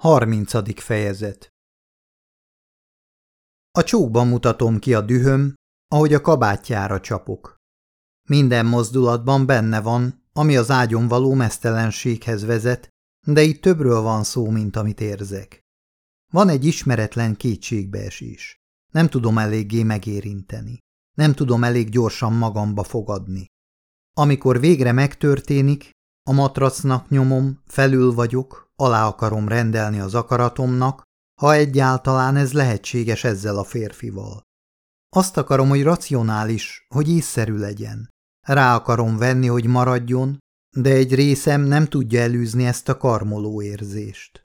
Harmincadik fejezet A csókban mutatom ki a dühöm, ahogy a kabátjára csapok. Minden mozdulatban benne van, ami az ágyon való mesztelenséghez vezet, de itt többről van szó, mint amit érzek. Van egy ismeretlen kétségbeesés. Nem tudom eléggé megérinteni. Nem tudom elég gyorsan magamba fogadni. Amikor végre megtörténik, a matracnak nyomom, felül vagyok, alá akarom rendelni az akaratomnak, ha egyáltalán ez lehetséges ezzel a férfival. Azt akarom, hogy racionális, hogy észszerű legyen. Rá akarom venni, hogy maradjon, de egy részem nem tudja elűzni ezt a karmoló érzést.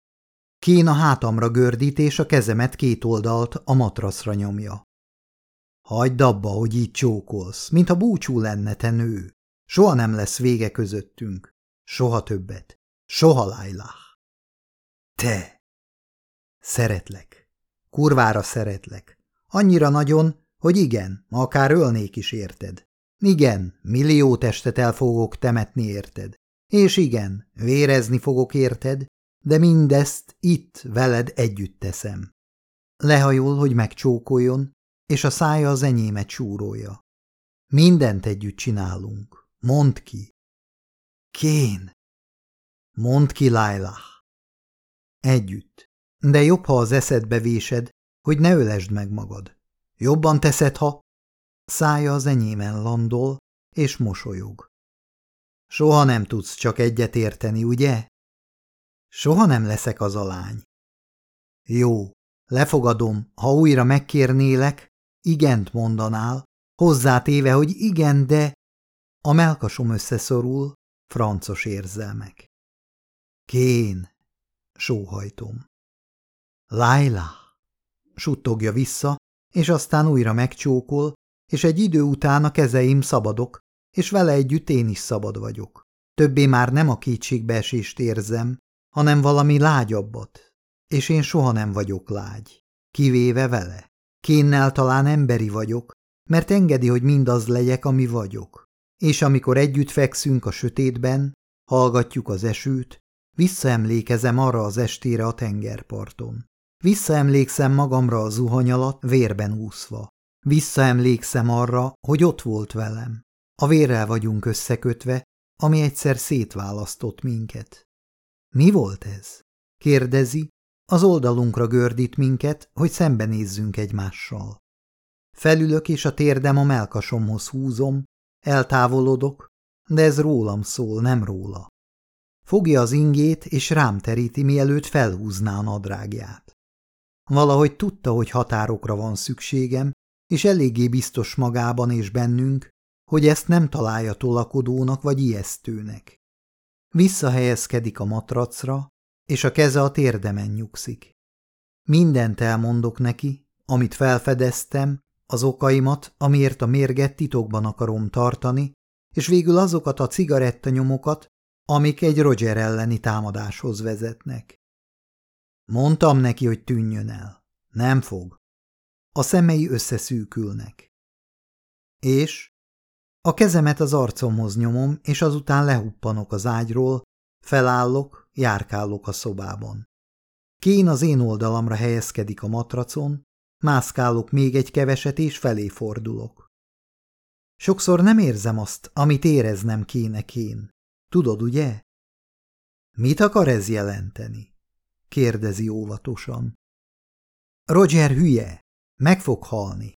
Kén a hátamra gördít, és a kezemet két oldalt a matraszra nyomja. Hagyd abba, hogy így csókolsz, mintha búcsú lenne te nő. Soha nem lesz vége közöttünk. Soha többet. Soha, Lailah. Te! Szeretlek. Kurvára szeretlek. Annyira nagyon, hogy igen, akár ölnék is érted. Igen, millió testet el fogok temetni érted. És igen, vérezni fogok érted, de mindezt itt veled együtt teszem. Lehajol, hogy megcsókoljon, és a szája az enyémet súrolja. Mindent együtt csinálunk. Mondd ki. Kén. Mondd ki, Lailah. Együtt. De jobb, ha az eszedbe vésed, hogy ne ölesd meg magad. Jobban teszed, ha... Szája az enyémen landol, és mosolyog. Soha nem tudsz csak egyet érteni, ugye? Soha nem leszek az a lány. Jó, lefogadom, ha újra megkérnélek, igent mondanál, hozzátéve, hogy igen, de... A melkasom összeszorul, francos érzelmek. Kén, sóhajtom. Laila, suttogja vissza, és aztán újra megcsókol, és egy idő után a kezeim szabadok, és vele együtt én is szabad vagyok. Többé már nem a kétségbeesést érzem, hanem valami lágyabbat, és én soha nem vagyok lágy, kivéve vele. Kénnel talán emberi vagyok, mert engedi, hogy mindaz legyek, ami vagyok. És amikor együtt fekszünk a sötétben, hallgatjuk az esőt, visszaemlékezem arra az estére a tengerparton. Visszaemlékszem magamra a zuhany alatt, vérben úszva. Visszaemlékszem arra, hogy ott volt velem. A vérrel vagyunk összekötve, ami egyszer szétválasztott minket. Mi volt ez? Kérdezi, az oldalunkra gördít minket, hogy szembenézzünk egymással. Felülök, és a térdem a melkasomhoz húzom, eltávolodok, de ez rólam szól, nem róla. Fogja az ingét, és rám teríti, mielőtt felhúzná a nadrágját. Valahogy tudta, hogy határokra van szükségem, és eléggé biztos magában és bennünk, hogy ezt nem találja tolakodónak vagy ijesztőnek. Visszahelyezkedik a matracra, és a keze a térdemen nyugszik. Mindent elmondok neki, amit felfedeztem, az okaimat, amiért a mérget titokban akarom tartani, és végül azokat a cigarettanyomokat, amik egy Roger elleni támadáshoz vezetnek. Mondtam neki, hogy tűnjön el. Nem fog. A szemei összeszűkülnek. És? A kezemet az arcomhoz nyomom, és azután lehuppanok az ágyról, felállok, járkálok a szobában. Kén az én oldalamra helyezkedik a matracon, mászkálok még egy keveset, és felé fordulok. Sokszor nem érzem azt, amit éreznem kéne kén. Tudod, ugye? Mit akar ez jelenteni? kérdezi óvatosan. Roger hülye, meg fog halni.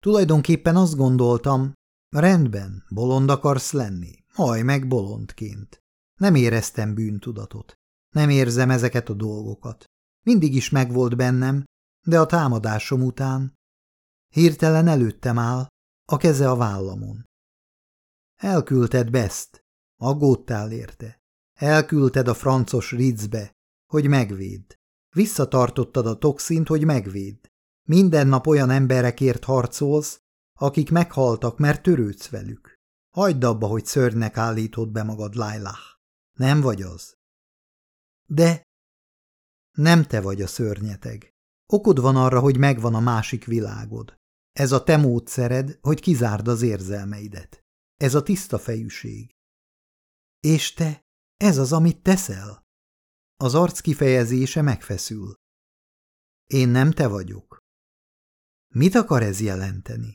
Tulajdonképpen azt gondoltam, rendben, bolond akarsz lenni, haj meg bolondként. Nem éreztem bűntudatot. Nem érzem ezeket a dolgokat. Mindig is megvolt bennem, de a támadásom után hirtelen előttem áll, a keze a vállamon. Elküldted Best, aggódtál érte. Elküldted a francos Ritzbe, hogy megvédd. Visszatartottad a toxint, hogy megvédd. Minden nap olyan emberekért harcolsz, akik meghaltak, mert törődsz velük. Hagyd abba, hogy szörnynek állítod be magad, Lailah. Nem vagy az. De nem te vagy a szörnyeteg. Okod van arra, hogy megvan a másik világod. Ez a te módszered, hogy kizárd az érzelmeidet. Ez a tiszta fejűség. És te, ez az, amit teszel? Az arc kifejezése megfeszül. Én nem te vagyok. Mit akar ez jelenteni?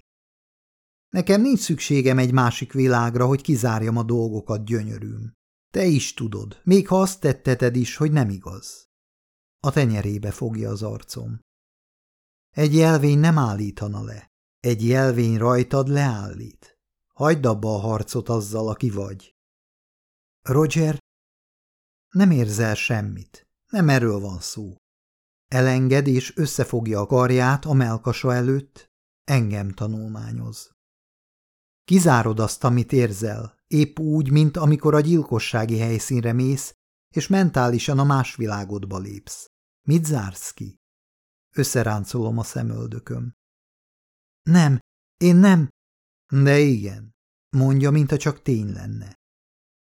Nekem nincs szükségem egy másik világra, hogy kizárjam a dolgokat, gyönyörűm. Te is tudod, még ha azt tetteted is, hogy nem igaz. A tenyerébe fogja az arcom. Egy jelvény nem állítana le. Egy jelvény rajtad leállít. Hagyd abba a harcot azzal, aki vagy. Roger, nem érzel semmit. Nem erről van szó. Elenged és összefogja a karját a melkasa előtt, engem tanulmányoz. Kizárod azt, amit érzel, épp úgy, mint amikor a gyilkossági helyszínre mész, és mentálisan a más világodba lépsz. Mit zársz ki? Összeráncolom a szemöldököm. Nem, én nem. De igen, mondja, mintha csak tény lenne.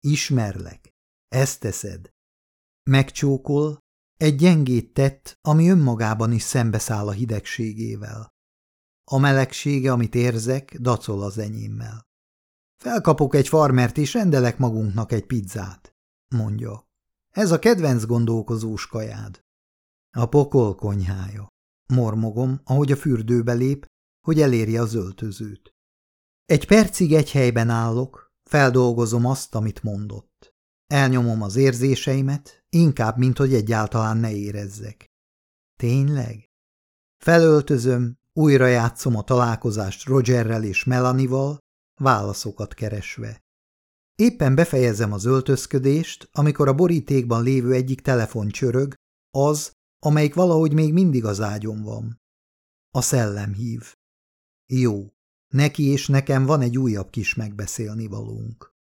Ismerlek. Ezt teszed. Megcsókol, egy gyengét tett, ami önmagában is szembeszáll a hidegségével. A melegsége, amit érzek, dacol az enyémmel. Felkapok egy farmert, és rendelek magunknak egy pizzát, mondja. Ez a kedvenc gondolkozós kajád. A pokol konyhája. Mormogom, ahogy a fürdőbe lép, hogy elérje az öltözőt. Egy percig egy helyben állok, feldolgozom azt, amit mondott. Elnyomom az érzéseimet, inkább, mint hogy egyáltalán ne érezzek. Tényleg? Felöltözöm, újra játszom a találkozást Rogerrel és Melanival, válaszokat keresve. Éppen befejezem az öltözködést, amikor a borítékban lévő egyik telefon csörög, az, amelyik valahogy még mindig az ágyon van. A szellem hív. Jó, neki és nekem van egy újabb kis megbeszélni valónk.